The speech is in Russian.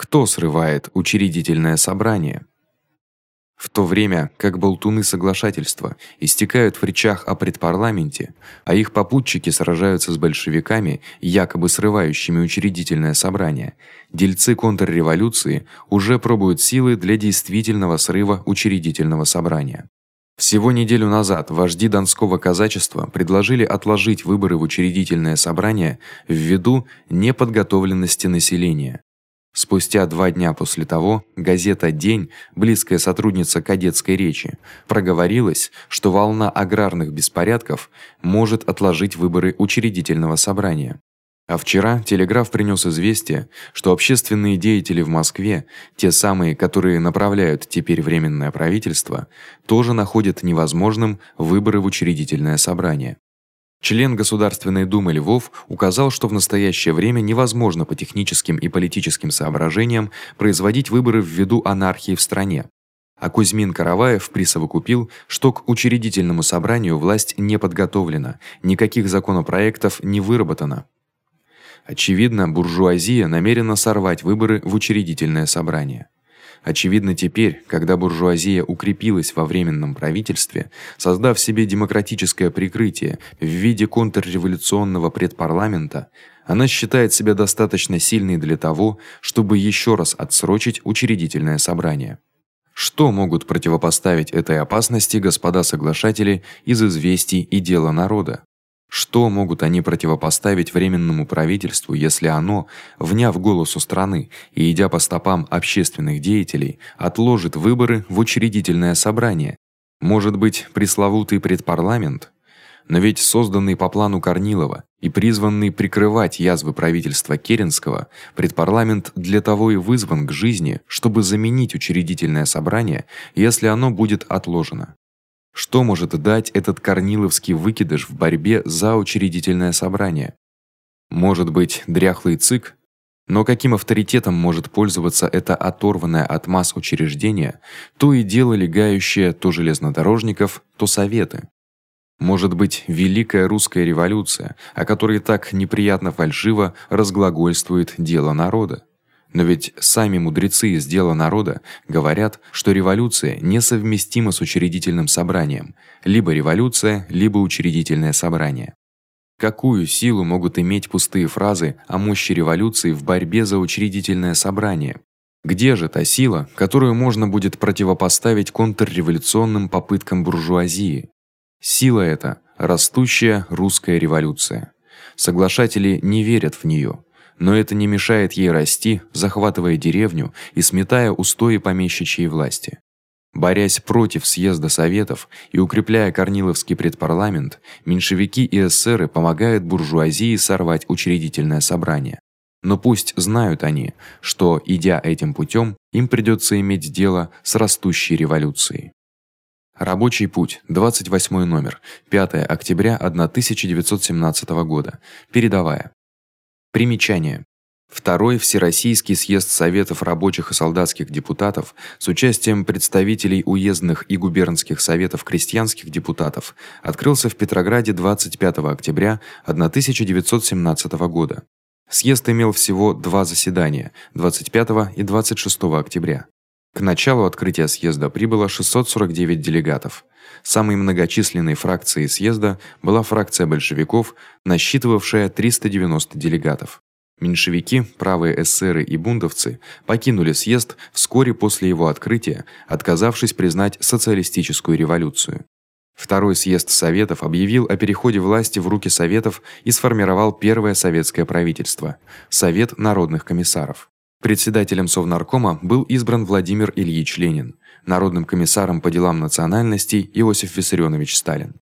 Кто срывает учредительное собрание? В то время, как болтуны соглашательства истекают в речах о предпарламенте, а их попутчики сражаются с большевиками, якобы срывающими учредительное собрание, дельцы контрреволюции уже пробуют силы для действительного срыва учредительного собрания. Всего неделю назад вожди Донского казачества предложили отложить выборы в учредительное собрание ввиду неподготовленности населения. Спустя два дня после того газета День, близкая сотрудница кадетской речи, проговорилась, что волна аграрных беспорядков может отложить выборы учредительного собрания. А вчера телеграф принёс известие, что общественные деятели в Москве, те самые, которые направляют теперь временное правительство, тоже находят невозможным выборы в учредительное собрание. Член Государственной Думы Львов указал, что в настоящее время невозможно по техническим и политическим соображениям производить выборы ввиду анархии в стране. А Кузьмин Караваев присовокупил, что к учредительному собранию власть не подготовлена, никаких законопроектов не выработано. Очевидно, буржуазия намерена сорвать выборы в учредительное собрание. Очевидно теперь, когда буржуазия укрепилась во временном правительстве, создав себе демократическое прикрытие в виде контрреволюционного предпарламента, она считает себя достаточно сильной для того, чтобы ещё раз отсрочить учредительное собрание. Что могут противопоставить этой опасности господа соглашатели из известий и дела народа? Что могут они противопоставить временному правительству, если оно, вняв голосу страны и идя по стопам общественных деятелей, отложит выборы в учредительное собрание? Может быть, пресловутый предпарламент? Но ведь созданный по плану Корнилова и призванный прикрывать язвы правительства Керенского, предпарламент для того и вызван к жизни, чтобы заменить учредительное собрание, если оно будет отложено. Что может дать этот корниловский выкидыш в борьбе за учредительное собрание? Может быть, дряхлый ЦИК? Но каким авторитетом может пользоваться это оторванное от масс учреждение, то и дело легающее то железнодорожников, то советы? Может быть, великая русская революция, о которой так неприятно фальшиво разглагольствует дело народа? Но ведь сами мудрецы из дела народа говорят, что революция несовместима с учредительным собранием, либо революция, либо учредительное собрание. Какую силу могут иметь пустые фразы о мощи революции в борьбе за учредительное собрание? Где же та сила, которую можно будет противопоставить контрреволюционным попыткам буржуазии? Сила эта растущая русская революция. Соглашатели не верят в неё но это не мешает ей расти, захватывая деревню и сметая устои помещичьей власти. Борясь против съезда советов и укрепляя Корниловский предпарламент, меньшевики и эсеры помогают буржуазии сорвать учредительное собрание. Но пусть знают они, что идя этим путём, им придётся иметь дело с растущей революцией. Рабочий путь, 28 номер, 5 октября 1917 года. Передовая. Примечание. Второй Всероссийский съезд советов рабочих и солдатских депутатов с участием представителей уездных и губернских советов крестьянских депутатов открылся в Петрограде 25 октября 1917 года. Съезд имел всего два заседания 25 и 26 октября. К началу открытия съезда прибыло 649 делегатов. Самой многочисленной фракцией съезда была фракция большевиков, насчитывавшая 390 делегатов. Меньшевики, правые эсеры и бундовцы покинули съезд вскоре после его открытия, отказавшись признать социалистическую революцию. Второй съезд советов объявил о переходе власти в руки советов и сформировал первое советское правительство Совет народных комиссаров. Председателем Совнаркома был избран Владимир Ильич Ленин, народным комиссаром по делам национальностей Иосиф Виссарионович Сталин.